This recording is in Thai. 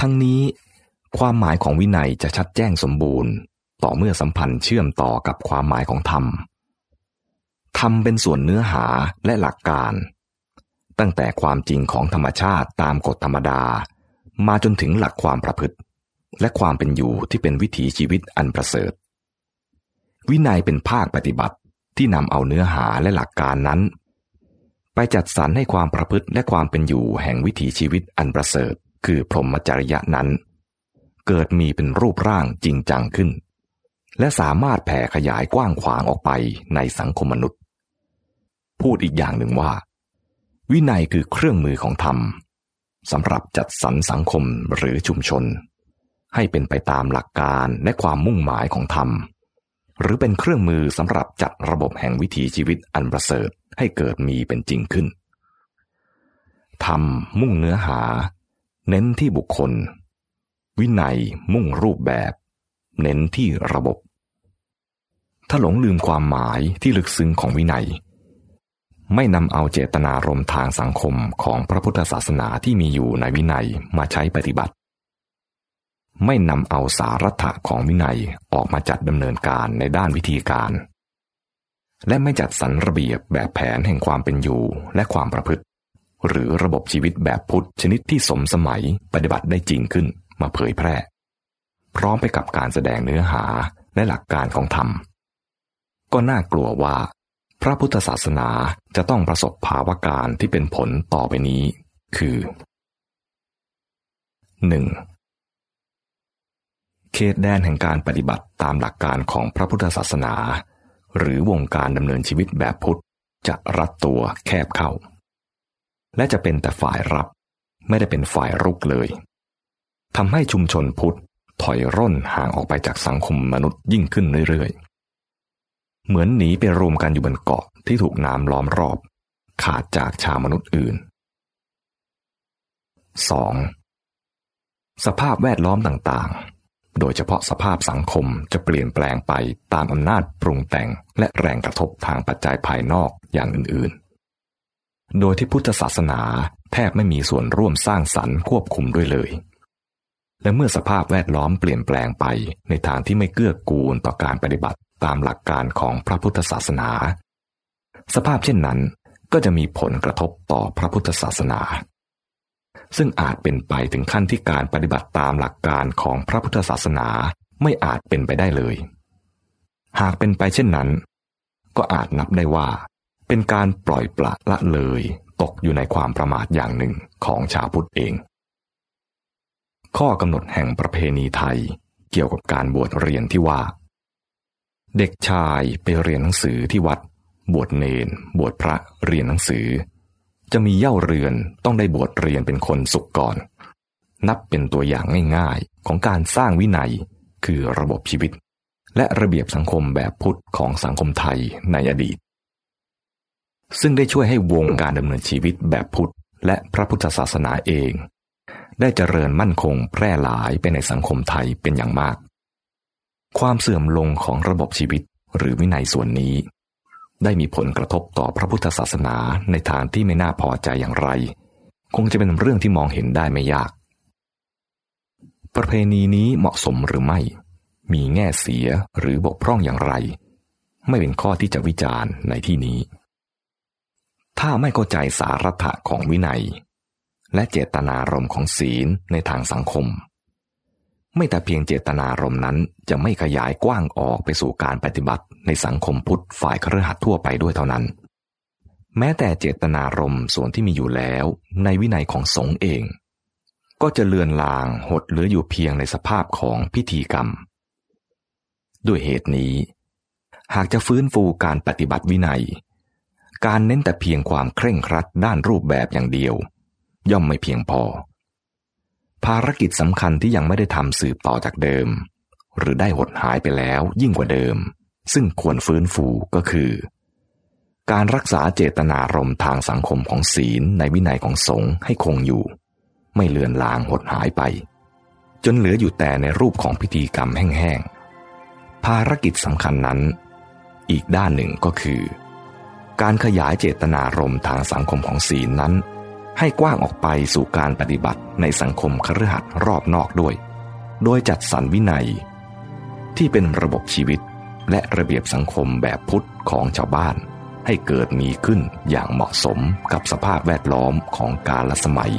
ทั้งนี้ความหมายของวินัยจะชัดแจ้งสมบูรณ์ ต่อเมื่อสัมพันธ์เชื่อมต่อกับความหมายของธรรม ธรรมเป็นส่วนเนื้อหาและหลักการ ตั้งแต่ความจริงของธรรมชาติตามกฎธรรมดา มาจนถึงหลักความประพฤติ และความเป็นอยู่ที่เป็นวิถีชีวิตอันประเสริฐ วินัยเป็นภาคปฏิบัติที่นำเอาเนื้อหาและหลักการนั้น ไปจัดสรรให้ความประพฤติและความเป็นอยู่แห่งวิถีชีวิตอันประเสริฐ คือพรหมจริยะนั้น เกิดมีเป็นรูปร่างจริงจังขึ้น และสามารถแผ่ขยายกว้างขวางออกไปในสังคมมนุษย์ พูดอีกอย่างหนึ่งว่า วินัยคือเครื่องมือของธรรมสำหรับจัดสรรสังคมหรือชุมชน ให้เป็นไปตามหลักการและความมุ่งหมายของธรรม หรือเป็นเครื่องมือสำหรับจัดระบบแห่งวิถีชีวิตอันประเสริฐให้เกิดมีเป็นจริงขึ้นทำมุ่งเนื้อหา เน้นที่บุคคล วินัยมุ่งรูปแบบ เน้นที่ระบบ ถ้าหลงลืมความหมายที่ลึกซึ้งของวินัย ไม่นำเอาเจตนารมณ์ทางสังคมของพระพุทธศาสนาที่มีอยู่ในวินัยมาใช้ปฏิบัติ ไม่นำเอาสารัตของวินัยออกมาจัดดำเนินการในด้านวิธีการ และไม่จัดสรรระเบียบแบบแผนแห่งความเป็นอยู่และความประพฤติ หรือระบบชีวิตแบบพุทธชนิดที่สมสมัยปฏิบัติได้จริงขึ้นมาเผยแพร่ พร้อมไปกับการแสดงเนื้อหาและหลักการของธรรม ก็น่ากลัวว่า พระพุทธศาสนาจะต้องประสบภาวะการที่เป็นผลต่อไปนี้ คือ 1. เขตแดนแห่งการปฏิบัติตามหลักการของพระพุทธศาสนา หรือวงการดำเนินชีวิตแบบพุทธจะรัดตัวแคบเข้า และจะเป็นแต่ฝ่ายรับ ไม่ได้เป็นฝ่ายรุกเลยทำให้ชุมชนพุทธถอยร่นห่างออกไปจากสังคมมนุษย์ยิ่งขึ้นเรื่อยๆ เหมือนหนีไปรวมกันอยู่บนเกาะที่ถูกน้ำล้อมรอบ ขาดจากชาวมนุษย์อื่น 2. สภาพแวดล้อมต่างๆ โดยเฉพาะสภาพสังคมจะเปลี่ยนแปลงไปตามอำนาจปรุงแต่งและแรงกระทบทางปัจจัยภายนอกอย่างอื่นๆ โดยที่พุทธศาสนาแทบไม่มีส่วนร่วมสร้างสรรค์ควบคุมด้วยเลย และเมื่อสภาพแวดล้อมเปลี่ยนแปลงไปในทางที่ไม่เกื้อกูลต่อการปฏิบัติตามหลักการของพระพุทธศาสนา สภาพเช่นนั้นก็จะมีผลกระทบต่อพระพุทธศาสนา ซึ่งอาจเป็นไปถึงขั้นที่การปฏิบัติตามหลักการของพระพุทธศาสนาไม่อาจเป็นไปได้เลย หากเป็นไปเช่นนั้น ก็อาจนับได้ว่า เป็นการปล่อยปละละเลยตกอยู่ในความประมาทอย่างหนึ่งของชาวพุทธเอง ข้อกำหนดแห่งประเพณีไทยเกี่ยวกับการบวชเรียนที่ว่า เด็กชายไปเรียนหนังสือที่วัด บวชเนน บวชพระเรียนหนังสือ จะมีเย่าเรือนต้องได้บวชเรียนเป็นคนสุขก่อน นับเป็นตัวอย่างง่ายๆ ของการสร้างวินัยคือระบบชีวิต และระเบียบสังคมแบบพุทธของสังคมไทยในอดีต ซึ่งได้ช่วยให้วงการดำเนินชีวิตแบบพุทธ และพระพุทธศาสนาเอง ได้เจริญมั่นคงแพร่หลายไปในสังคมไทยเป็นอย่างมาก ความเสื่อมลงของระบบชีวิตหรือวินัยส่วนนี้ ได้มีผลกระทบต่อพระพุทธศาสนาในทางที่ไม่น่าพอใจอย่างไร คงจะเป็นเรื่องที่มองเห็นได้ไม่ยาก ประเพณีนี้เหมาะสมหรือไม่ มีแง่เสียหรือบกพร่องอย่างไร ไม่เป็นข้อที่จะวิจารณ์ในที่นี้ ถ้าไม่เข้าใจสาระของวินัย และเจตนารมณ์ของศีลในทางสังคม ไม่แต่เพียงเจตนารมณ์นั้นจะไม่ขยายกว้างออกไปสู่การปฏิบัติในสังคมพุทธฝ่ายครหัสทั่วไปด้วยเท่านั้น แม้แต่เจตนารมณ์ส่วนที่มีอยู่แล้วในวินัยของสงฆ์เอง ก็จะเลือนลางหดเหลืออยู่เพียงในสภาพของพิธีกรรม ด้วยเหตุนี้ หากจะฟื้นฟูการปฏิบัติวินัย การเน้นแต่เพียงความเคร่งครัดด้านรูปแบบอย่างเดียว ย่อมไม่เพียงพอ ภารกิจสำคัญที่ยังไม่ได้ทำสืบต่อจากเดิม หรือได้หดหายไปแล้วยิ่งกว่าเดิม ซึ่งควรฟื้นฟูก็คือ การรักษาเจตนารมณ์ทางสังคมของศีลในวินัยของสงฆ์ให้คงอยู่ ไม่เลือนลางหดหายไป จนเหลืออยู่แต่ในรูปของพิธีกรรมแห้งๆภารกิจสำคัญนั้น อีกด้านหนึ่งก็คือ การขยายเจตนารมณ์ทางสังคมของศีลนั้น ให้กว้างออกไปสู่การปฏิบัติในสังคมคฤหัสถ์รอบนอกด้วย โดยจัดสรรวินัย ที่เป็นระบบชีวิตและระเบียบสังคมแบบพุทธของชาวบ้าน ให้เกิดมีขึ้นอย่างเหมาะสมกับสภาพแวดล้อมของกาลสมัย